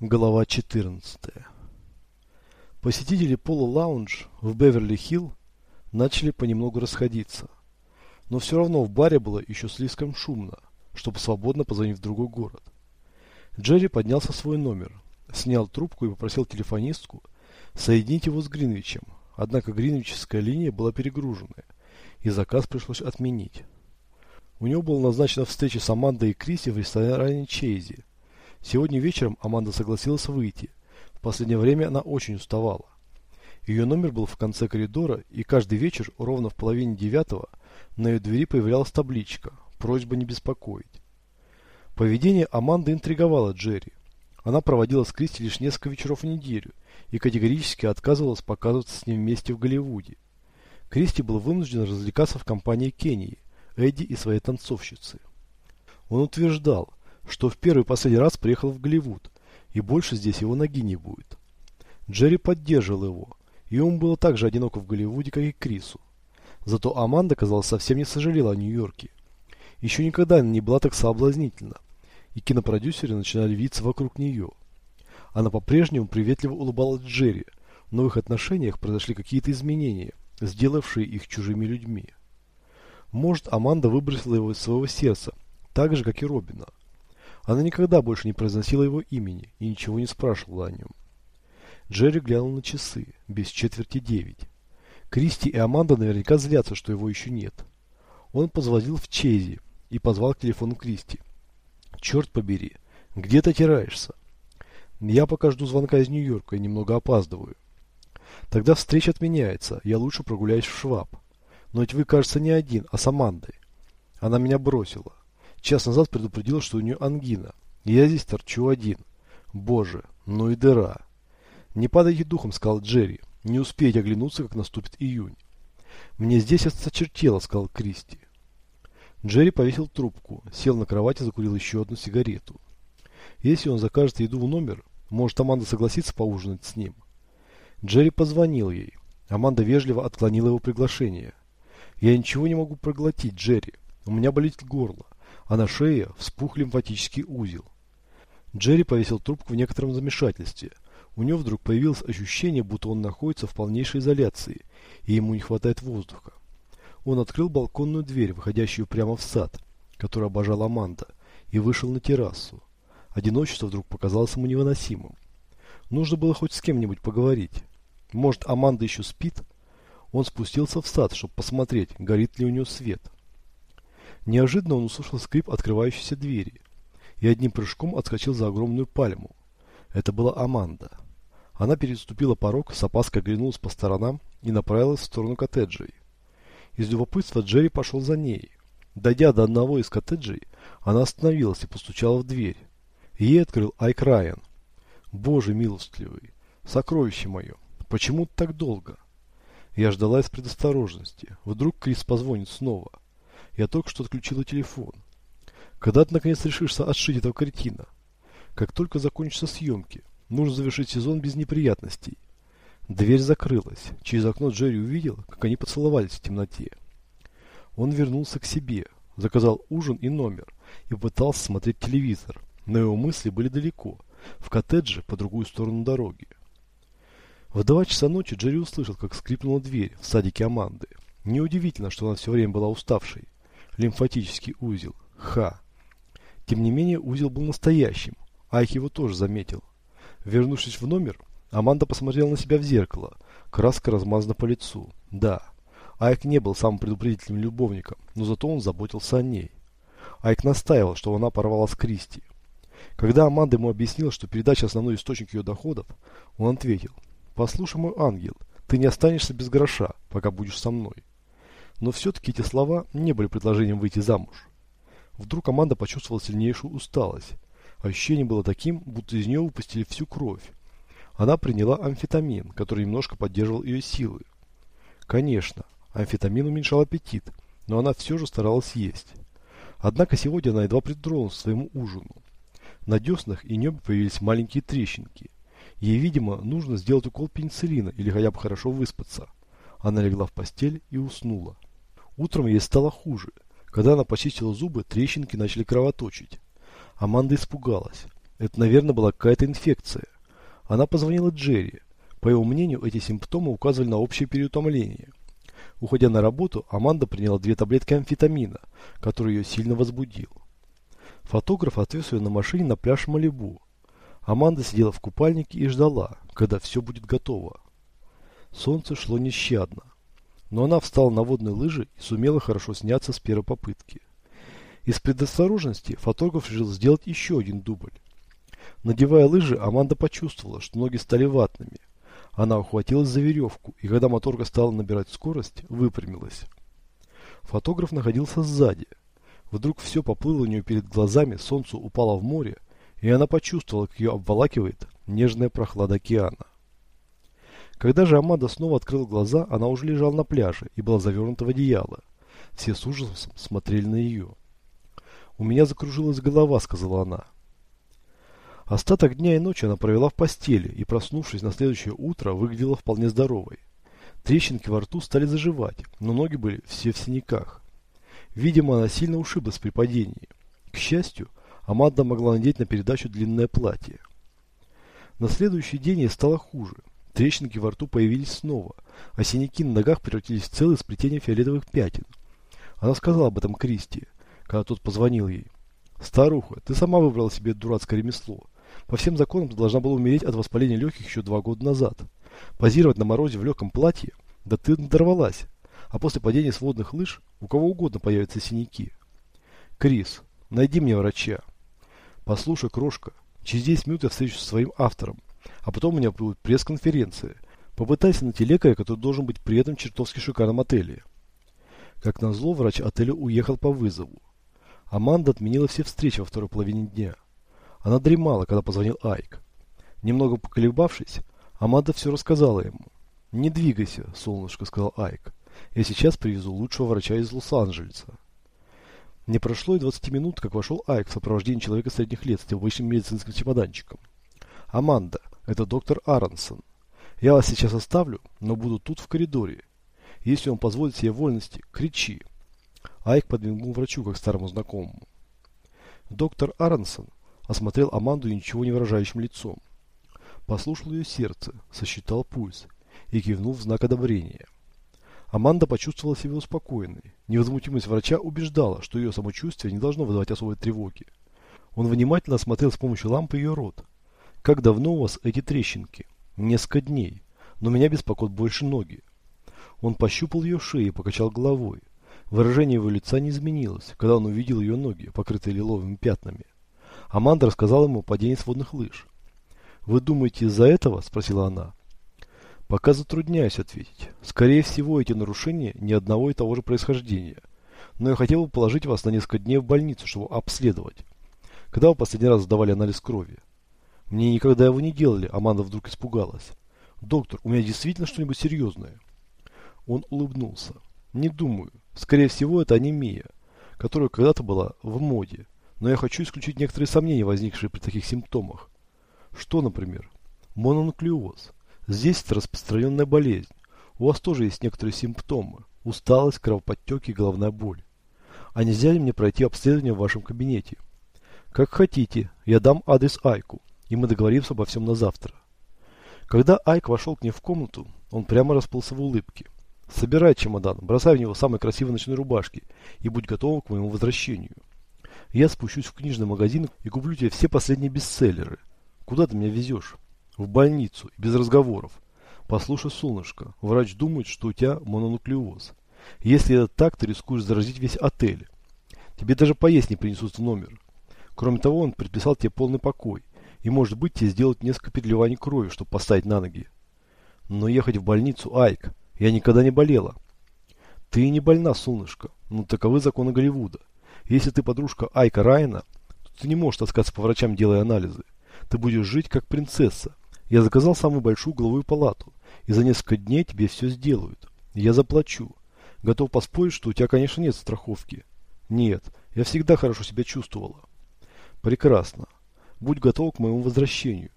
Глава 14. Посетители Пола Лаунж в Беверли-Хилл начали понемногу расходиться. Но все равно в баре было еще слишком шумно, чтобы свободно позвонить в другой город. Джерри поднялся в свой номер, снял трубку и попросил телефонистку соединить его с Гринвичем. Однако гринвичская линия была перегружена, и заказ пришлось отменить. У него была назначена встреча с Амандой и Криси в ресторане Чейзи. Сегодня вечером Аманда согласилась выйти. В последнее время она очень уставала. Ее номер был в конце коридора, и каждый вечер ровно в половине девятого на ее двери появлялась табличка «Просьба не беспокоить». Поведение Аманды интриговало Джерри. Она проводила с Кристи лишь несколько вечеров в неделю и категорически отказывалась показываться с ним вместе в Голливуде. Кристи был вынужден развлекаться в компании Кении, Эдди и своей танцовщицы. Он утверждал, что в первый последний раз приехал в Голливуд, и больше здесь его ноги не будет. Джерри поддерживал его, и ему было так же одиноко в Голливуде, как и Крису. Зато Аманда, казалось, совсем не сожалела о Нью-Йорке. Еще никогда она не была так соблазнительна, и кинопродюсеры начинали виться вокруг нее. Она по-прежнему приветливо улыбалась Джерри, но в их отношениях произошли какие-то изменения, сделавшие их чужими людьми. Может, Аманда выбросила его из своего сердца, так же, как и Робина. Она никогда больше не произносила его имени и ничего не спрашивала о нем. Джерри глянул на часы, без четверти девять. Кристи и Аманда наверняка злятся, что его еще нет. Он позвонил в Чейзи и позвал к телефону Кристи. «Черт побери, где ты тираешься?» «Я пока жду звонка из Нью-Йорка и немного опаздываю». «Тогда встреча отменяется, я лучше прогуляюсь в Шваб». «Но ведь вы, кажется, не один, а с Амандой». Она меня бросила. Час назад предупредила, что у нее ангина. Я здесь торчу один. Боже, ну и дыра. Не падайте духом, сказал Джерри. Не успеете оглянуться, как наступит июнь. Мне здесь осточертело, сказал Кристи. Джерри повесил трубку, сел на кровать и закурил еще одну сигарету. Если он закажет еду в номер, может Аманда согласится поужинать с ним. Джерри позвонил ей. Аманда вежливо отклонила его приглашение. «Я ничего не могу проглотить, Джерри. У меня болит горло а на шее вспух лимфатический узел. Джерри повесил трубку в некотором замешательстве. У него вдруг появилось ощущение, будто он находится в полнейшей изоляции, и ему не хватает воздуха. Он открыл балконную дверь, выходящую прямо в сад, который обожала Аманда, и вышел на террасу. Одиночество вдруг показалось ему невыносимым. Нужно было хоть с кем-нибудь поговорить. Может, Аманда еще спит? Он спустился в сад, чтобы посмотреть, горит ли у нее свет. Неожиданно он услышал скрип открывающейся двери и одним прыжком отскочил за огромную пальму. Это была Аманда. Она переступила порог, с опаской оглянулась по сторонам и направилась в сторону коттеджей. Из любопытства Джерри пошел за ней. Дойдя до одного из коттеджей, она остановилась и постучала в дверь. Ей открыл Айк Райан. «Боже милостливый! Сокровище мое! Почему так долго?» Я ждала из предосторожности. Вдруг Крис позвонит снова. Я только что отключила телефон. Когда ты наконец решишься отшить этого кретина? Как только закончатся съемки. Нужно завершить сезон без неприятностей. Дверь закрылась. Через окно Джерри увидел, как они поцеловались в темноте. Он вернулся к себе, заказал ужин и номер и пытался смотреть телевизор. Но его мысли были далеко, в коттедже по другую сторону дороги. В два часа ночи Джерри услышал, как скрипнула дверь в садике Аманды. Неудивительно, что она все время была уставшей лимфатический узел. Ха. Тем не менее, узел был настоящим. Айк его тоже заметил. Вернувшись в номер, Аманда посмотрела на себя в зеркало. Краска размазана по лицу. Да, Айк не был самым предупредительным любовником, но зато он заботился о ней. Айк настаивал, что она порвала с Кристи. Когда Аманда ему объяснила, что передача основной источник ее доходов, он ответил, «Послушай, мой ангел, ты не останешься без гроша, пока будешь со мной». Но все-таки эти слова не были предложением выйти замуж. Вдруг команда почувствовала сильнейшую усталость. Ощущение было таким, будто из нее выпустили всю кровь. Она приняла амфетамин, который немножко поддерживал ее силы. Конечно, амфетамин уменьшал аппетит, но она все же старалась есть. Однако сегодня она едва притронулась к своему ужину. На деснах и небе появились маленькие трещинки. Ей, видимо, нужно сделать укол пенициллина или хотя бы хорошо выспаться. Она легла в постель и уснула. Утром ей стало хуже. Когда она почистила зубы, трещинки начали кровоточить. Аманда испугалась. Это, наверное, была какая-то инфекция. Она позвонила Джерри. По его мнению, эти симптомы указывали на общее переутомление. Уходя на работу, Аманда приняла две таблетки амфетамина, который ее сильно возбудил. Фотограф отвез ее на машине на пляж Малибу. Аманда сидела в купальнике и ждала, когда все будет готово. Солнце шло нещадно, но она встала на водные лыжи и сумела хорошо сняться с первой попытки. Из предосторожности фотограф решил сделать еще один дубль. Надевая лыжи, Аманда почувствовала, что ноги стали ватными. Она ухватилась за веревку, и когда моторка стала набирать скорость, выпрямилась. Фотограф находился сзади. Вдруг все поплыло у нее перед глазами, солнце упало в море, и она почувствовала, как ее обволакивает нежная прохлада океана. Когда же Аманда снова открыла глаза, она уже лежала на пляже и была завернута в одеяло. Все с ужасом смотрели на нее. «У меня закружилась голова», — сказала она. Остаток дня и ночи она провела в постели и, проснувшись на следующее утро, выглядела вполне здоровой. Трещинки во рту стали заживать, но ноги были все в синяках. Видимо, она сильно ушиблась при падении. К счастью, Аманда могла надеть на передачу длинное платье. На следующий день ей стало хуже. Трещинки во рту появились снова, а синяки на ногах превратились в целое сплетение фиолетовых пятен. Она сказала об этом Кристи, когда тот позвонил ей. «Старуха, ты сама выбрала себе дурацкое ремесло. По всем законам ты должна была умереть от воспаления легких еще два года назад. Позировать на морозе в легком платье? Да ты надорвалась. А после падения с водных лыж у кого угодно появятся синяки. Крис, найди мне врача. Послушай, крошка, через 10 минут я встречусь со своим автором, а потом у меня будет пресс-конференция. Попытайся найти лекаря, который должен быть при этом чертовски шикарном отеле. Как назло, врач отеля уехал по вызову. Аманда отменила все встречи во второй половине дня. Она дремала, когда позвонил Айк. Немного поколебавшись, Амада все рассказала ему. «Не двигайся, солнышко», — сказал Айк. «Я сейчас привезу лучшего врача из Лос-Анджелеса». Не прошло и 20 минут, как вошел Айк в сопровождении человека средних лет с обычным медицинским чемоданчиком. «Аманда, это доктор Аронсон. Я вас сейчас оставлю, но буду тут в коридоре. Если он позволит себе вольности, кричи». Айк подмигнул врачу, как старому знакомому. Доктор Аронсон осмотрел Аманду ничего не выражающим лицом. Послушал ее сердце, сосчитал пульс и кивнул в знак одобрения. Аманда почувствовала себя успокоенной. Невозмутимость врача убеждала, что ее самочувствие не должно вызывать особой тревоги. Он внимательно осмотрел с помощью лампы ее рот. «Как давно у вас эти трещинки?» «Несколько дней, но меня беспокоят больше ноги». Он пощупал ее шею и покачал головой. Выражение его лица не изменилось, когда он увидел ее ноги, покрытые лиловыми пятнами. Аманда рассказала ему о падении с водных лыж. «Вы думаете из-за этого?» – спросила она. «Пока затрудняюсь ответить. Скорее всего, эти нарушения не одного и того же происхождения. Но я хотел бы положить вас на несколько дней в больницу, чтобы обследовать. Когда вы последний раз сдавали анализ крови?» «Мне никогда его не делали», – Аманда вдруг испугалась. «Доктор, у меня действительно что-нибудь серьезное?» Он улыбнулся. «Не думаю. Скорее всего, это анемия, которая когда-то была в моде но я хочу исключить некоторые сомнения, возникшие при таких симптомах. Что, например? Мононуклеоз. Здесь это распространенная болезнь. У вас тоже есть некоторые симптомы. Усталость, кровоподтеки, головная боль. А нельзя ли мне пройти обследование в вашем кабинете? Как хотите. Я дам адрес Айку, и мы договоримся обо всем на завтра. Когда Айк вошел к ней в комнату, он прямо расплылся в улыбке. Собирай чемодан, бросай в него самые красивые ночные рубашки и будь готовым к моему возвращению. Я спущусь в книжный магазин и куплю тебе все последние бестселлеры. Куда ты меня везешь? В больницу, без разговоров. Послушай, солнышко, врач думает, что у тебя мононуклеоз. Если это так, ты рискуешь заразить весь отель. Тебе даже поесть не принесут в номер. Кроме того, он предписал тебе полный покой. И, может быть, тебе сделают несколько переливаний крови, чтобы поставить на ноги. Но ехать в больницу, Айк, я никогда не болела. Ты не больна, солнышко, но таковы законы Голливуда. Если ты подружка Айка Райана, то ты не можешь таскаться по врачам, делая анализы. Ты будешь жить как принцесса. Я заказал самую большую головую палату, и за несколько дней тебе все сделают. Я заплачу. Готов поспорить, что у тебя, конечно, нет страховки. Нет, я всегда хорошо себя чувствовала. Прекрасно. Будь готов к моему возвращению.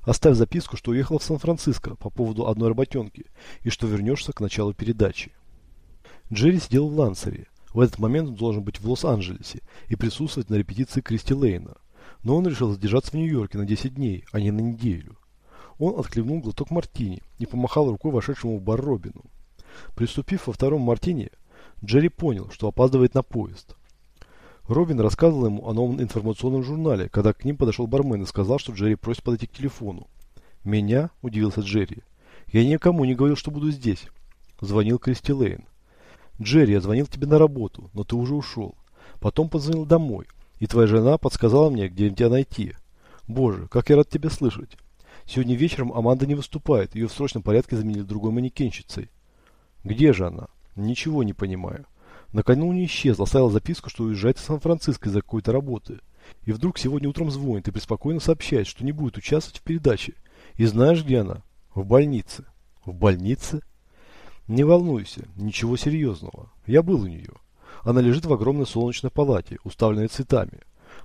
Оставь записку, что уехала в Сан-Франциско по поводу одной работенки и что вернешься к началу передачи. Джерри сидел в Лансере. В этот момент он должен быть в Лос-Анджелесе и присутствовать на репетиции Кристи Лейна. Но он решил задержаться в Нью-Йорке на 10 дней, а не на неделю. Он отхлебнул глоток мартини и помахал рукой вошедшему в бар Робину. Приступив во втором мартине, Джерри понял, что опаздывает на поезд. Робин рассказывал ему о новом информационном журнале, когда к ним подошел бармен и сказал, что Джерри просит подойти к телефону. «Меня?» – удивился Джерри. «Я никому не говорил, что буду здесь». Звонил Кристи Лейн. «Джерри, я звонил тебе на работу, но ты уже ушел. Потом позвонил домой, и твоя жена подсказала мне, где тебя найти. Боже, как я рад тебя слышать. Сегодня вечером Аманда не выступает, ее в срочном порядке заменили другой манекенщицей. Где же она? Ничего не понимаю. Накануне исчезла, оставила записку, что уезжает в Сан-Франциско из-за какой-то работы. И вдруг сегодня утром звонит и преспокойно сообщает, что не будет участвовать в передаче. И знаешь, где она? В больнице. В больнице? Не волнуйся, ничего серьезного. Я был у нее. Она лежит в огромной солнечной палате, уставленной цветами.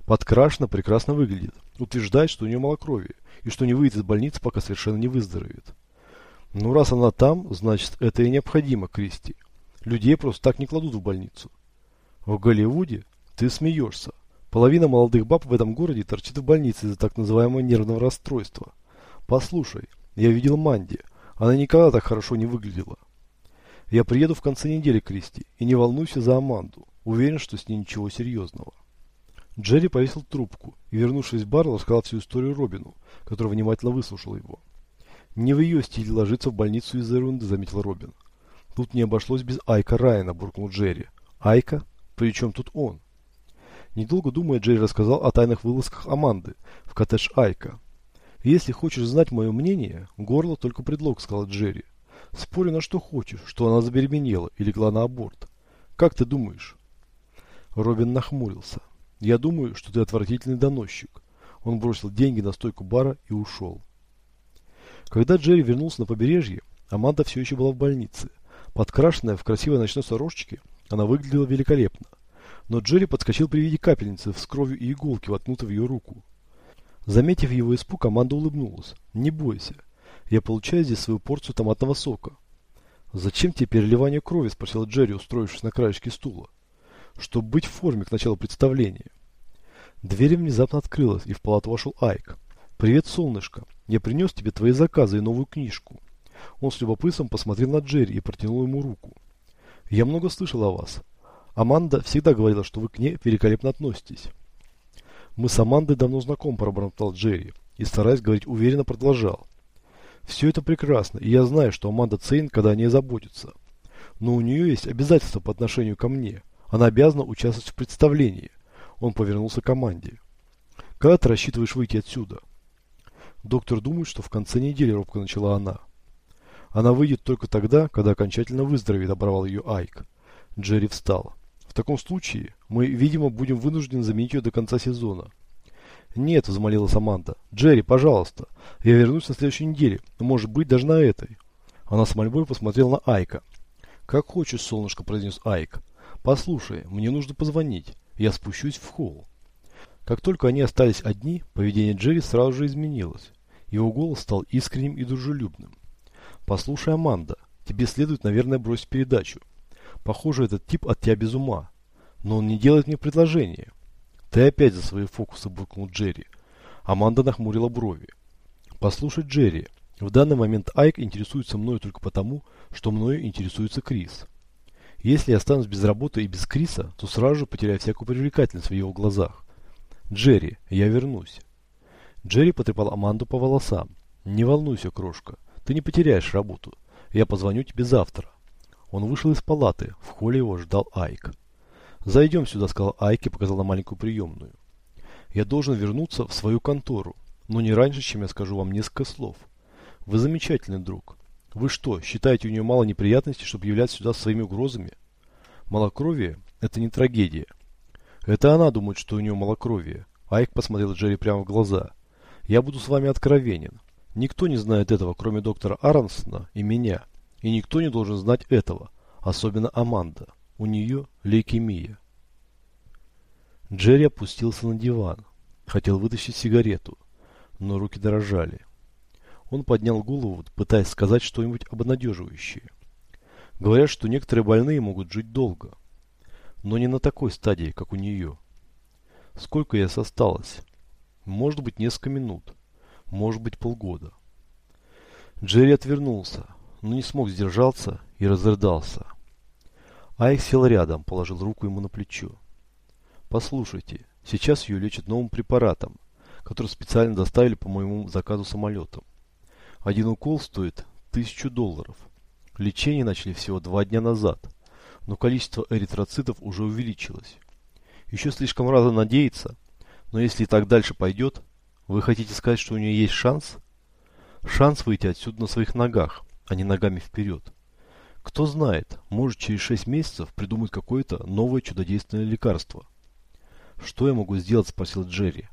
Подкрашена, прекрасно выглядит. Утверждает, что у нее малокровие, и что не выйдет из больницы, пока совершенно не выздоровеет. Ну, раз она там, значит, это и необходимо, Кристи. Людей просто так не кладут в больницу. В Голливуде? Ты смеешься. Половина молодых баб в этом городе торчит в больнице из-за так называемого нервного расстройства. Послушай, я видел Манди. Она никогда так хорошо не выглядела. Я приеду в конце недели, Кристи, и не волнуйся за Аманду. Уверен, что с ней ничего серьезного. Джерри повесил трубку и, вернувшись в бар, рассказал всю историю Робину, который внимательно выслушал его. «Не в ее стиле ложиться в больницу из-за ерунды», — заметил Робин. «Тут не обошлось без Айка Райана», — буркнул Джерри. «Айка? При чем тут он?» Недолго думая, Джерри рассказал о тайных вылазках Аманды в коттедж Айка. «Если хочешь знать мое мнение, горло только предлог», — сказал Джерри. Спорю на что хочешь, что она забеременела и легла на аборт. Как ты думаешь?» Робин нахмурился. «Я думаю, что ты отвратительный доносчик». Он бросил деньги на стойку бара и ушел. Когда Джерри вернулся на побережье, Аманда все еще была в больнице. Подкрашенная в красивой ночной сорочке, она выглядела великолепно. Но Джерри подскочил при виде капельницы с кровью и иголки, воткнутой в ее руку. Заметив его испуг, Аманда улыбнулась. «Не бойся. Я получаю здесь свою порцию томатного сока. «Зачем тебе переливание крови?» – спросил Джерри, устроившись на краешке стула. «Чтобы быть в форме к началу представления». Дверь внезапно открылась, и в палату вошел Айк. «Привет, солнышко. Я принес тебе твои заказы и новую книжку». Он с любопытством посмотрел на Джерри и протянул ему руку. «Я много слышал о вас. Аманда всегда говорила, что вы к ней великолепно относитесь». «Мы с Амандой давно знакомы», – пробормотал Джерри, и, стараясь говорить уверенно, продолжал. Все это прекрасно, и я знаю, что Аманда ценит, когда о ней заботится. Но у нее есть обязательства по отношению ко мне. Она обязана участвовать в представлении. Он повернулся к команде. Когда ты рассчитываешь выйти отсюда? Доктор думает, что в конце недели робко начала она. Она выйдет только тогда, когда окончательно выздоровеет, оборвал ее Айк. Джерри встал. В таком случае мы, видимо, будем вынуждены заменить ее до конца сезона. «Нет», – взмолила Саманта. «Джерри, пожалуйста. Я вернусь на следующей неделе. Может быть, даже на этой». Она с мольбой посмотрела на Айка. «Как хочешь, солнышко», – произнес Айк. «Послушай, мне нужно позвонить. Я спущусь в холл». Как только они остались одни, поведение Джерри сразу же изменилось. Его голос стал искренним и дружелюбным. «Послушай, Аманда, тебе следует, наверное, бросить передачу. Похоже, этот тип от тебя без ума. Но он не делает мне предложение. «Ты опять за свои фокусы», – буркнул Джерри. Аманда нахмурила брови. «Послушай, Джерри, в данный момент Айк интересуется мною только потому, что мною интересуется Крис. Если я останусь без работы и без Криса, то сразу же потеряю всякую привлекательность в его глазах. Джерри, я вернусь». Джерри потрепал Аманду по волосам. «Не волнуйся, крошка, ты не потеряешь работу. Я позвоню тебе завтра». Он вышел из палаты, в холле его ждал Айк. «Зайдем сюда», — сказал Айки, показал на маленькую приемную. «Я должен вернуться в свою контору, но не раньше, чем я скажу вам несколько слов. Вы замечательный друг. Вы что, считаете у нее мало неприятностей, чтобы являться сюда своими угрозами? Малокровие – это не трагедия. Это она думает, что у нее малокровие. Айк посмотрел Джерри прямо в глаза. Я буду с вами откровенен. Никто не знает этого, кроме доктора Аронсона и меня. И никто не должен знать этого, особенно Аманда. У нее лейкемия. Джерри опустился на диван. Хотел вытащить сигарету, но руки дрожали. Он поднял голову, пытаясь сказать что-нибудь обнадеживающее. Говорят, что некоторые больные могут жить долго. Но не на такой стадии, как у нее. Сколько я осталось? Может быть несколько минут. Может быть полгода. Джерри отвернулся, но не смог сдержаться и разрыдался. Айк сел рядом, положил руку ему на плечо. «Послушайте, сейчас ее лечат новым препаратом, который специально доставили по моему заказу самолетом. Один укол стоит тысячу долларов. Лечение начали всего два дня назад, но количество эритроцитов уже увеличилось. Еще слишком рано надеяться, но если и так дальше пойдет, вы хотите сказать, что у нее есть шанс? Шанс выйти отсюда на своих ногах, а не ногами вперед. Кто знает, может через 6 месяцев придумать какое-то новое чудодейственное лекарство. Что я могу сделать, спросил Джерри.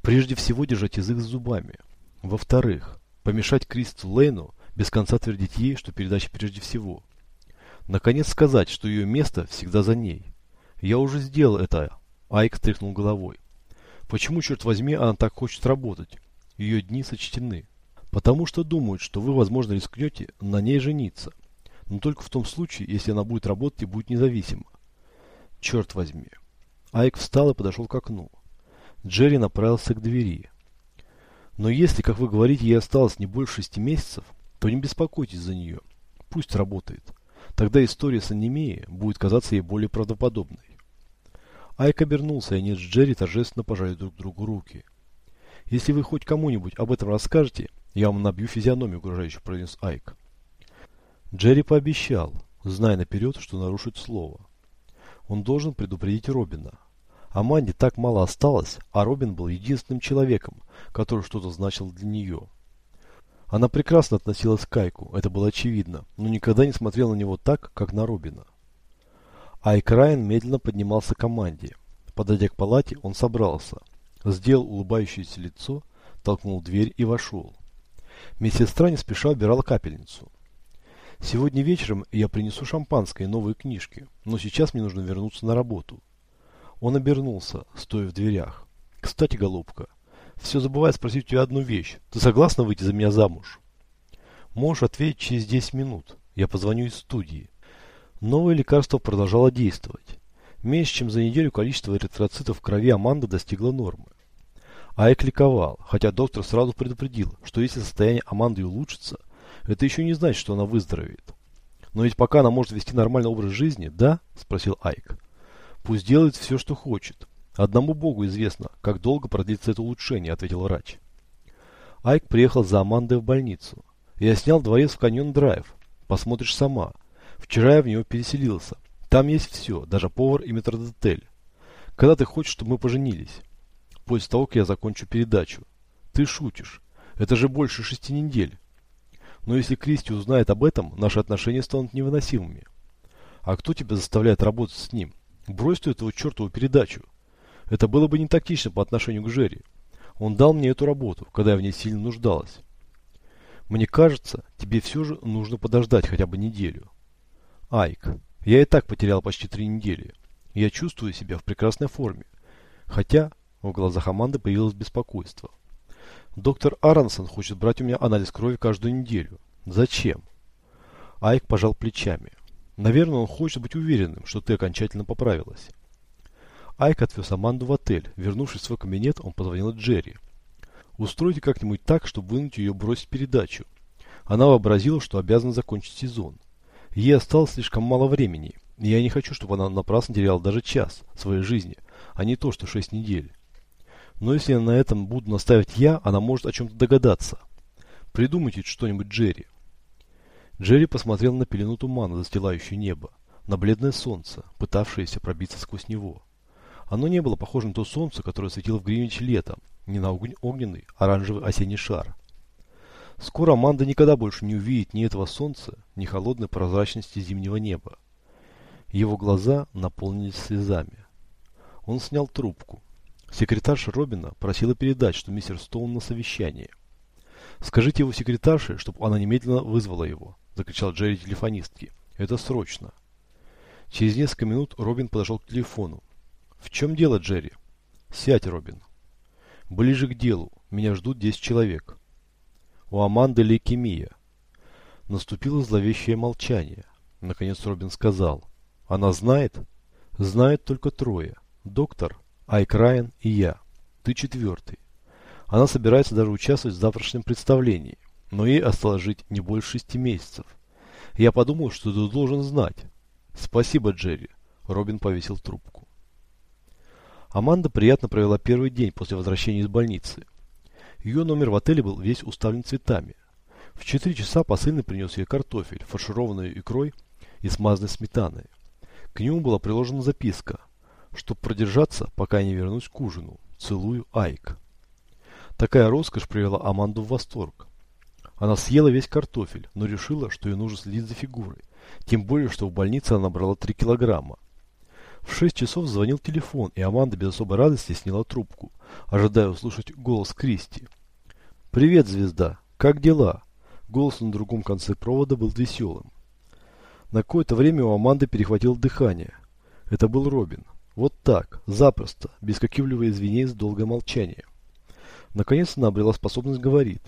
Прежде всего держать язык с зубами. Во-вторых, помешать Кристу Лейну без конца твердить ей, что передача прежде всего. Наконец сказать, что ее место всегда за ней. Я уже сделал это, Айк стряхнул головой. Почему, черт возьми, она так хочет работать? Ее дни сочтены. Потому что думают, что вы, возможно, рискнете на ней жениться но только в том случае, если она будет работать и будет независима. Черт возьми. Айк встал и подошел к окну. Джерри направился к двери. Но если, как вы говорите, ей осталось не больше шести месяцев, то не беспокойтесь за нее. Пусть работает. Тогда история с анемией будет казаться ей более правдоподобной. Айк обернулся, и они с Джерри торжественно пожали друг другу руки. «Если вы хоть кому-нибудь об этом расскажете, я вам набью физиономию», угрожающе произнес Айк. Джерри пообещал, зная наперед, что нарушит слово. Он должен предупредить Робина. Аманде так мало осталось, а Робин был единственным человеком, который что-то значил для нее. Она прекрасно относилась к Кайку, это было очевидно, но никогда не смотрела на него так, как на Робина. Айк Райан медленно поднимался к команде. Подойдя к палате, он собрался, сделал улыбающееся лицо, толкнул дверь и вошел. Медсестра не спеша убирала капельницу. Сегодня вечером я принесу шампанское и новые книжки, но сейчас мне нужно вернуться на работу. Он обернулся, стоя в дверях. Кстати, голубка, все забываю спросить у тебя одну вещь. Ты согласна выйти за меня замуж? Можешь ответить через 10 минут. Я позвоню из студии. Новое лекарство продолжало действовать. Меньше чем за неделю количество эритроцитов в крови Аманды достигло нормы. Айк ликовал, хотя доктор сразу предупредил, что если состояние Аманды улучшится, это еще не значит, что она выздоровеет. Но ведь пока она может вести нормальный образ жизни, да? Спросил Айк. Пусть делает все, что хочет. Одному богу известно, как долго продлится это улучшение, ответил врач. Айк приехал за Амандой в больницу. Я снял дворец в каньон-драйв. Посмотришь сама. Вчера я в него переселился. Там есть все, даже повар и метродотель. Когда ты хочешь, чтобы мы поженились? После того, как я закончу передачу. Ты шутишь. Это же больше шести недель. Но если Кристи узнает об этом, наши отношения станут невыносимыми. А кто тебя заставляет работать с ним? Брось ты эту чертову передачу. Это было бы не тактично по отношению к Жерри. Он дал мне эту работу, когда я в ней сильно нуждалась. Мне кажется, тебе все же нужно подождать хотя бы неделю. Айк, я и так потерял почти три недели. Я чувствую себя в прекрасной форме. Хотя в глазах Аманды появилось беспокойство. Доктор Аронсон хочет брать у меня анализ крови каждую неделю. Зачем? Айк пожал плечами. Наверное, он хочет быть уверенным, что ты окончательно поправилась. Айк отвез Аманду в отель. Вернувшись в свой кабинет, он позвонил Джерри. Устройте как-нибудь так, чтобы вынуть ее бросить передачу. Она вообразила, что обязана закончить сезон. Ей осталось слишком мало времени, я не хочу, чтобы она напрасно теряла даже час своей жизни, а не то, что шесть недель. Но если на этом буду наставить я, она может о чем-то догадаться. Придумайте что-нибудь, Джерри. Джерри посмотрел на пелену тумана, застилающую небо, на бледное солнце, пытавшееся пробиться сквозь него. Оно не было похоже на то солнце, которое светило в Гринвиче летом, не на огненный оранжевый осенний шар. Скоро Аманда никогда больше не увидит ни этого солнца, ни холодной прозрачности зимнего неба. Его глаза наполнились слезами. Он снял трубку. Секретарша Робина просила передать, что мистер Стоун на совещании. «Скажите его секретарше, чтобы она немедленно вызвала его», – закричал Джерри телефонистке. «Это срочно». Через несколько минут Робин подошел к телефону. «В чем дело, Джерри?» «Сядь, Робин». «Ближе к делу. Меня ждут 10 человек». «У Аманды лейкемия». Наступило зловещее молчание. Наконец Робин сказал. «Она знает?» «Знает только трое. Доктор, Айк Райан и я. Ты четвертый. Она собирается даже участвовать в завтрашнем представлении, но ей осталось жить не больше шести месяцев. Я подумал, что ты должен знать. Спасибо, Джерри. Робин повесил трубку. Аманда приятно провела первый день после возвращения из больницы. Ее номер в отеле был весь уставлен цветами. В 4 часа посыльный принес ей картофель, фаршированную икрой и смазанной сметаной. К нему была приложена записка, чтобы продержаться, пока я не вернусь к ужину. Целую, Айк. Такая роскошь привела Аманду в восторг. Она съела весь картофель, но решила, что ей нужно следить за фигурой. Тем более, что в больнице она набрала 3 килограмма. В 6 часов звонил телефон, и Аманда без особой радости сняла трубку, ожидая услышать голос Кристи. «Привет, звезда! Как дела?» Голос на другом конце провода был веселым. На какое-то время у Аманды перехватило дыхание. Это был Робин. Вот так, запросто, без каких-либо извинений, с долгое молчание. Наконец она обрела способность говорить.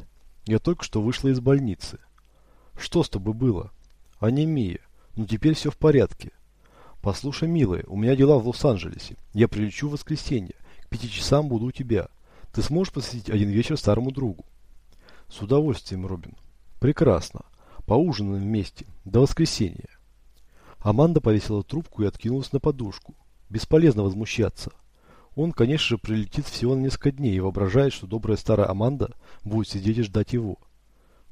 Я только что вышла из больницы. Что с тобой было? Анемия. Ну теперь все в порядке. Послушай, милая, у меня дела в Лос-Анджелесе. Я прилечу в воскресенье. К пяти часам буду у тебя. Ты сможешь посвятить один вечер старому другу? С удовольствием, Робин. Прекрасно. Поужинаем вместе. До воскресенья. Аманда повесила трубку и откинулась на подушку. Бесполезно возмущаться. Он, конечно же, прилетит всего на несколько дней и воображает, что добрая старая Аманда будет сидеть и ждать его.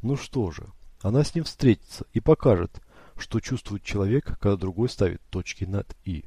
Ну что же, она с ним встретится и покажет, что чувствует человек, когда другой ставит точки над «и».